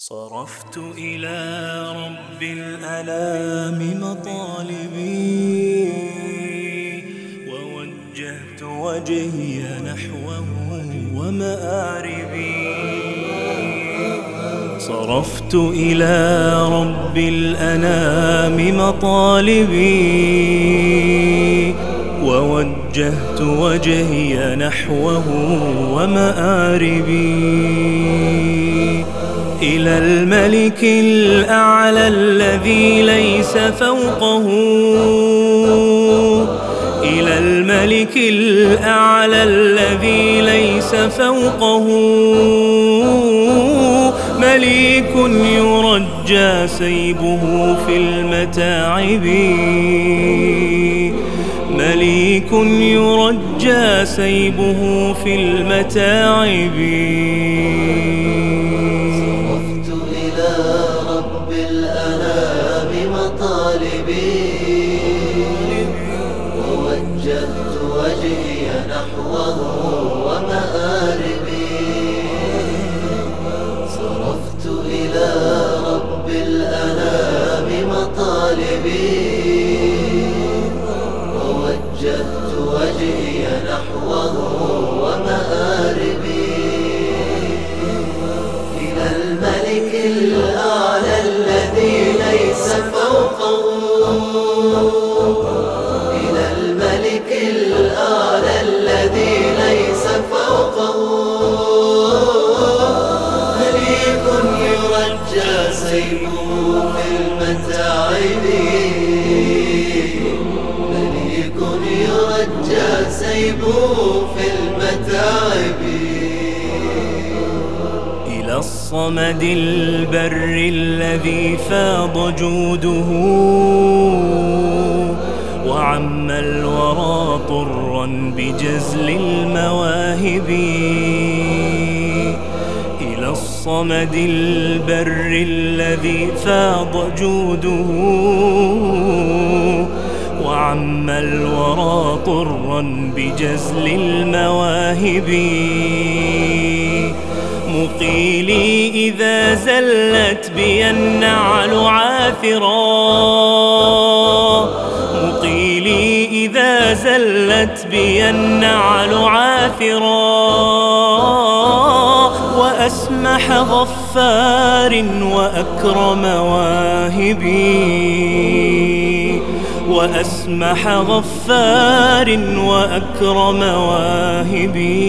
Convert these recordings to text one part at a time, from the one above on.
صرفت إلى رب الألام مطالبي ووجهت وجهي نحوه ومآربي. صرفت إلى رب الأنام مطالبي ووجهت وجهي نحوه ومآربي. إلى الملك الأعلى الذي ليس فوقه. إلى الملك الأعلى الذي ليس فوقه. مليك يرجى سيبه في المتاعب. مليك يرجى سيبه في المتاعب. وجهت وجهي نحوه ومآربي. صرفت إلى رب الأنام مطالبي. ووجهت وجهي نحوه ومآربي. إلى الملك الأعلى سيفه في المتاعب. مليك يرجى سيفه في المتاعب. إلى الصمد البر الذي فاض جوده. وعم الورى طرا بجزل المواهب. الصمد البر الذي فاض جوده وعم الورى طرا بجزل المواهب. مقيلي إذا زلت بي النعل عاثرا مقيلي إذا زلت بي النعل عاثرا وأسمح غفار وأكرم واهبي وأسمح غفار وأكرم واهبي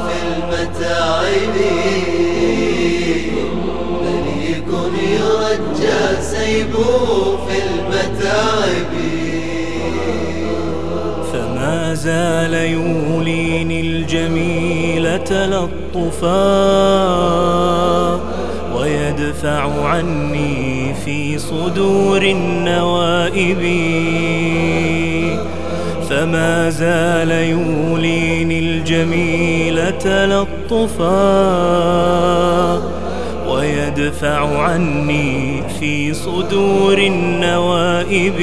في المتاعب. يرجى سيبه في المتاعب. فما زال يوليني الجميل تلطفا ويدفع عني في صدور النوائب. فما زال يوليني الجميل تلطفا ويدفع عني في صدور النوائب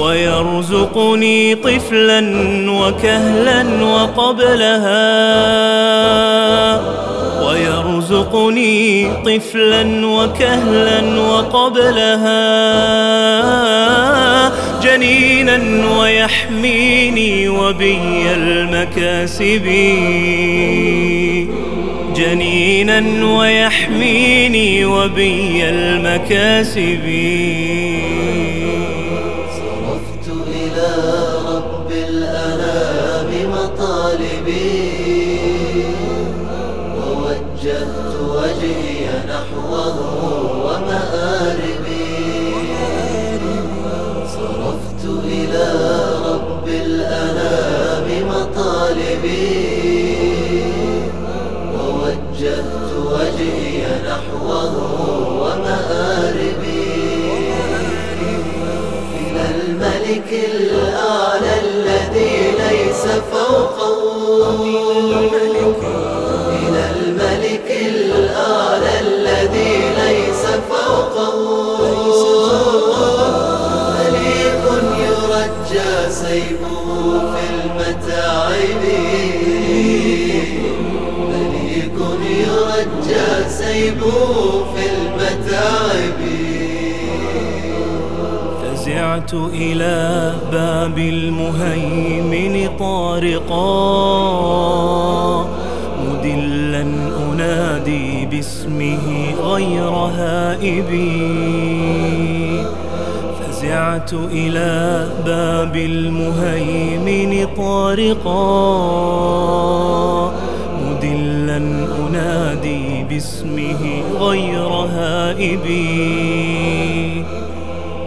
ويرزقني طفلا وكهلا وقبلها ويرزقني طفلا وكهلا وقبلها جنينا ويحميني وبي المكاسب. جنينا ويحميني وبي المكاسب. صرفت إلى رب الأنام مطار نحوه ومآربي إلى الملك الأعلى الذي ليس فوقه سيفه في المتاعب فزعت إلى باب المهيمن طارقا. مدلا أنادي باسمه غير هائبي فزعت إلى باب المهيمن طارقا. باسمه غير هائبي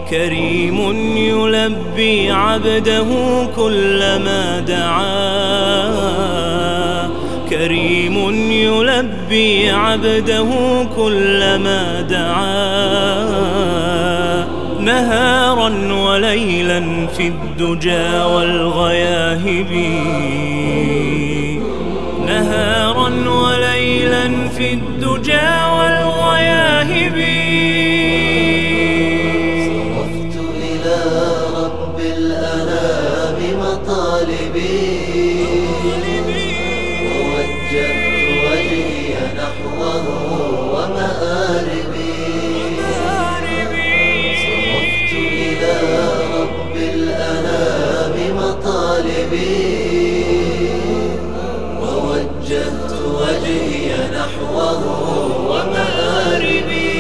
كريم يلبي عبده كلما دعا. كريم يلبي عبده كلما دعا. نهارا وليلا في الدجى والغياهب. في الدجى نحوه ومآربي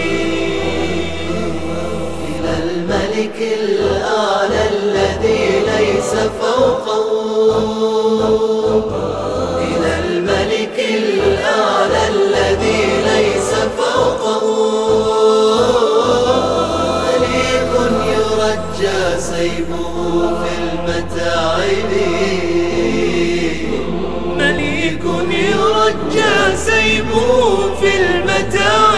إلى الملك الأعلى الذي ليس فوقه إلى الملك الأعلى الذي ليس فوقه مليك يرجى سيفه في المتاعب. مليك يرجى جاء سيبه في المتاع.